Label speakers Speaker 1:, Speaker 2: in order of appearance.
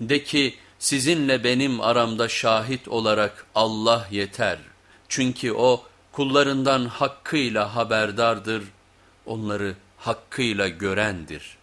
Speaker 1: De ki sizinle benim aramda şahit olarak Allah yeter. Çünkü o kullarından hakkıyla haberdardır, onları hakkıyla görendir.''